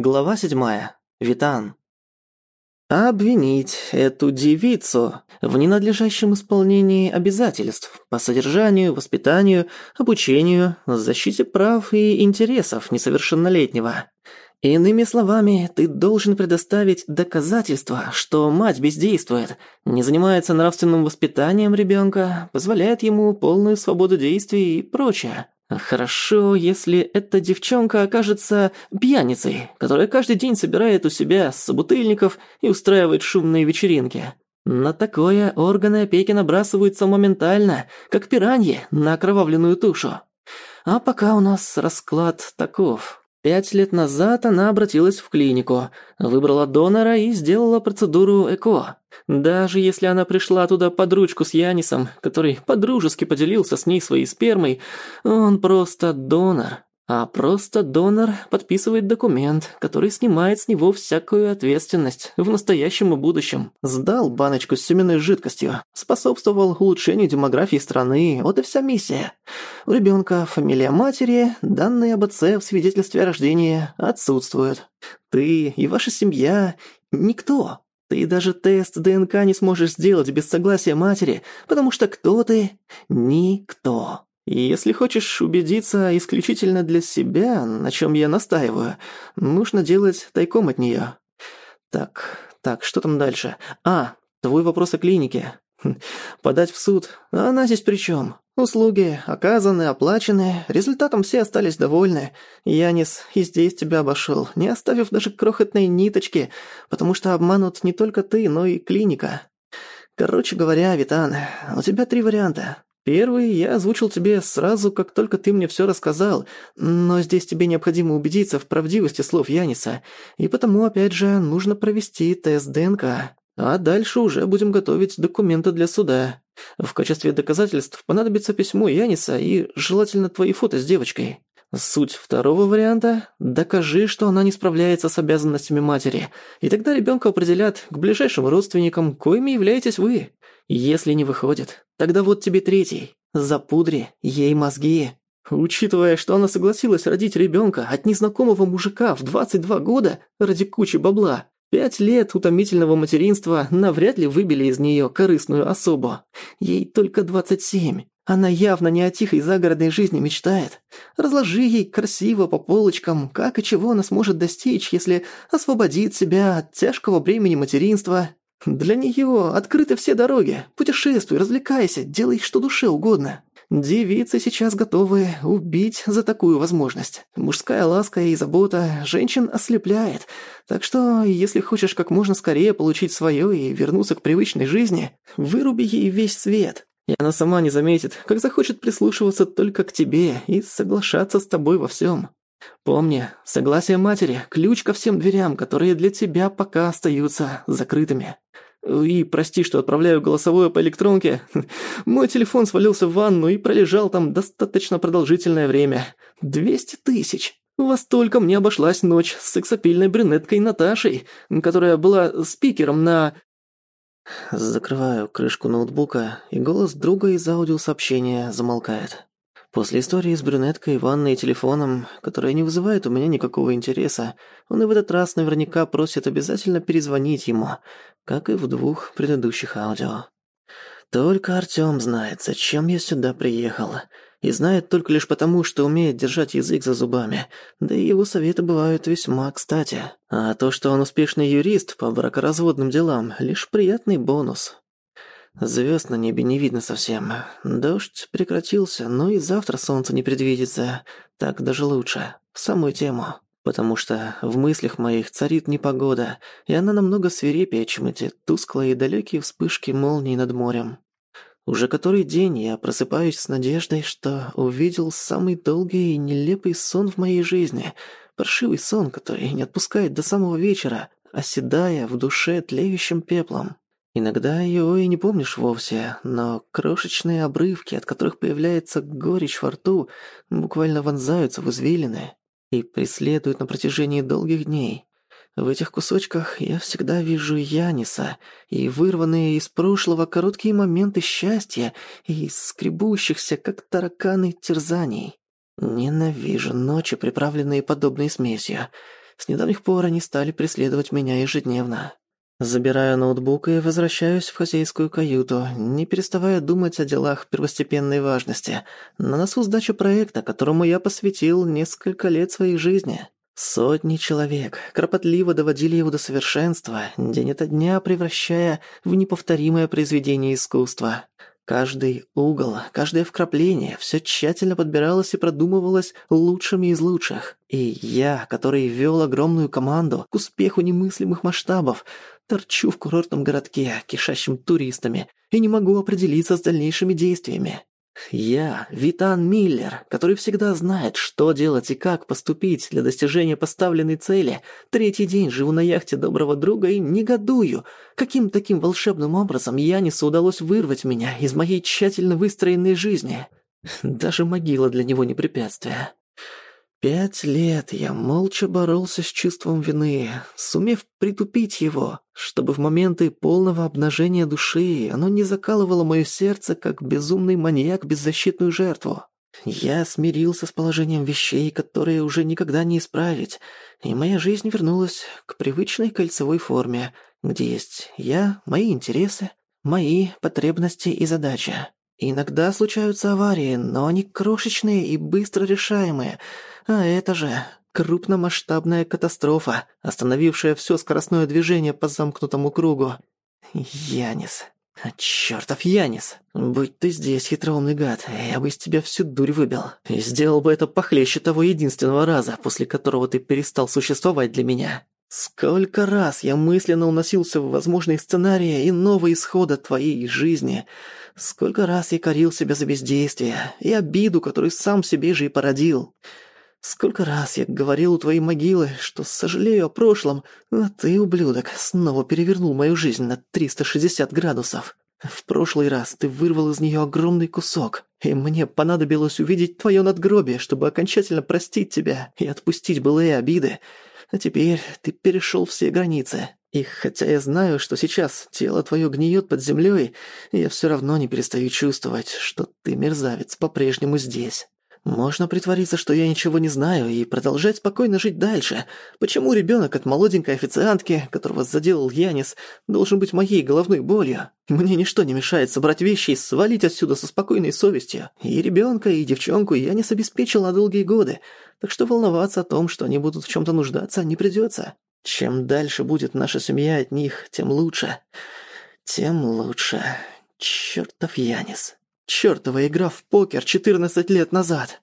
Глава седьмая. Витан. Обвинить эту девицу в ненадлежащем исполнении обязательств по содержанию, воспитанию, обучению, защите прав и интересов несовершеннолетнего. Иными словами, ты должен предоставить доказательства, что мать бездействует, не занимается нравственным воспитанием ребенка, позволяет ему полную свободу действий и прочее. Хорошо, если эта девчонка окажется пьяницей, которая каждый день собирает у себя собутыльников и устраивает шумные вечеринки. На такое органы опеки набрасываются моментально, как пираньи на окровавленную тушу. А пока у нас расклад таков. Пять лет назад она обратилась в клинику, выбрала донора и сделала процедуру ЭКО. Даже если она пришла туда под ручку с Янисом, который подружески поделился с ней своей спермой, он просто донор. А просто донор подписывает документ, который снимает с него всякую ответственность в настоящем и будущем. Сдал баночку с семенной жидкостью, способствовал улучшению демографии страны, вот и вся миссия. У ребенка фамилия матери, данные об отце в свидетельстве о рождении отсутствуют. Ты и ваша семья – никто. Ты даже тест ДНК не сможешь сделать без согласия матери, потому что кто ты – никто. Если хочешь убедиться исключительно для себя, на чем я настаиваю, нужно делать тайком от нее. Так, так, что там дальше? А, твой вопрос о клинике. Хм, подать в суд. А она здесь при чем? Услуги оказаны, оплачены, результатом все остались довольны. Янис и здесь тебя обошел, не оставив даже крохотной ниточки, потому что обманут не только ты, но и клиника. Короче говоря, Витан, у тебя три варианта. Первый я озвучил тебе сразу, как только ты мне все рассказал, но здесь тебе необходимо убедиться в правдивости слов Яниса, и потому, опять же, нужно провести тест ДНК. А дальше уже будем готовить документы для суда. В качестве доказательств понадобится письмо Яниса и желательно твои фото с девочкой. Суть второго варианта – докажи, что она не справляется с обязанностями матери, и тогда ребенка определят к ближайшим родственникам, коими являетесь вы. Если не выходит, тогда вот тебе третий. Запудри ей мозги. Учитывая, что она согласилась родить ребенка от незнакомого мужика в 22 года ради кучи бабла, пять лет утомительного материнства навряд ли выбили из нее корыстную особу. Ей только 27. Она явно не о тихой загородной жизни мечтает. Разложи ей красиво по полочкам, как и чего она сможет достичь, если освободит себя от тяжкого бремени материнства для нее открыты все дороги. Путешествуй, развлекайся, делай что душе угодно. Девицы сейчас готовы убить за такую возможность. Мужская ласка и забота женщин ослепляет. Так что, если хочешь как можно скорее получить свое и вернуться к привычной жизни, выруби ей весь свет. И она сама не заметит, как захочет прислушиваться только к тебе и соглашаться с тобой во всем. Помни, согласие матери – ключ ко всем дверям, которые для тебя пока остаются закрытыми. И прости, что отправляю голосовое по электронке. Мой телефон свалился в ванну и пролежал там достаточно продолжительное время. 200 тысяч. Во столько мне обошлась ночь с сексапильной брюнеткой Наташей, которая была спикером на... Закрываю крышку ноутбука, и голос друга из аудиосообщения замолкает. После истории с брюнеткой, ванной и телефоном, которая не вызывает у меня никакого интереса, он и в этот раз наверняка просит обязательно перезвонить ему, как и в двух предыдущих аудио. Только Артём знает, зачем я сюда приехал. И знает только лишь потому, что умеет держать язык за зубами. Да и его советы бывают весьма кстати. А то, что он успешный юрист по бракоразводным делам, лишь приятный бонус. Звезд на небе не видно совсем. Дождь прекратился, но и завтра солнце не предвидится. Так даже лучше. В самую тему. Потому что в мыслях моих царит непогода, и она намного свирепее, чем эти тусклые и далекие вспышки молний над морем. Уже который день я просыпаюсь с надеждой, что увидел самый долгий и нелепый сон в моей жизни. Паршивый сон, который не отпускает до самого вечера, оседая в душе тлеющим пеплом. Иногда его и не помнишь вовсе, но крошечные обрывки, от которых появляется горечь во рту, буквально вонзаются в извилины и преследуют на протяжении долгих дней. В этих кусочках я всегда вижу Яниса и вырванные из прошлого короткие моменты счастья и скребущихся, как тараканы, терзаний. Ненавижу ночи, приправленные подобной смесью. С недавних пор они стали преследовать меня ежедневно. Забираю ноутбук и возвращаюсь в хозяйскую каюту, не переставая думать о делах первостепенной важности. На носу сдача проекта, которому я посвятил несколько лет своей жизни. Сотни человек кропотливо доводили его до совершенства, день ото дня превращая в неповторимое произведение искусства. Каждый угол, каждое вкрапление все тщательно подбиралось и продумывалось лучшими из лучших. И я, который вел огромную команду к успеху немыслимых масштабов, торчу в курортном городке, кишащем туристами, и не могу определиться с дальнейшими действиями. Я, Витан Миллер, который всегда знает, что делать и как поступить для достижения поставленной цели, третий день живу на яхте доброго друга и негодую. Каким таким волшебным образом Янису удалось вырвать меня из моей тщательно выстроенной жизни? Даже могила для него не препятствие. Пять лет я молча боролся с чувством вины, сумев притупить его, чтобы в моменты полного обнажения души оно не закалывало мое сердце, как безумный маньяк беззащитную жертву. Я смирился с положением вещей, которые уже никогда не исправить, и моя жизнь вернулась к привычной кольцевой форме, где есть я, мои интересы, мои потребности и задачи. Иногда случаются аварии, но они крошечные и быстро решаемые — а это же крупномасштабная катастрофа, остановившая все скоростное движение по замкнутому кругу. Янис. Чёртов Янис. Будь ты здесь, хитроумный гад, я бы из тебя всю дурь выбил. И сделал бы это похлеще того единственного раза, после которого ты перестал существовать для меня. Сколько раз я мысленно уносился в возможные сценарии и новые исходы твоей жизни. Сколько раз я корил себя за бездействие и обиду, которую сам себе же и породил. Сколько раз я говорил у твоей могилы, что сожалею о прошлом, а ты, ублюдок, снова перевернул мою жизнь на 360 градусов. В прошлый раз ты вырвал из нее огромный кусок, и мне понадобилось увидеть твое надгробие, чтобы окончательно простить тебя и отпустить былые обиды. А теперь ты перешел все границы. И хотя я знаю, что сейчас тело твое гниет под землей, я все равно не перестаю чувствовать, что ты, мерзавец, по-прежнему здесь. Можно притвориться, что я ничего не знаю, и продолжать спокойно жить дальше. Почему ребенок от молоденькой официантки, которого заделал Янис, должен быть моей головной болью? Мне ничто не мешает собрать вещи и свалить отсюда со спокойной совестью. И ребенка, и девчонку Янис обеспечил на долгие годы, так что волноваться о том, что они будут в чем-то нуждаться, не придется. Чем дальше будет наша семья от них, тем лучше. Тем лучше. Чертов Янис. Чёртова игра в покер 14 лет назад.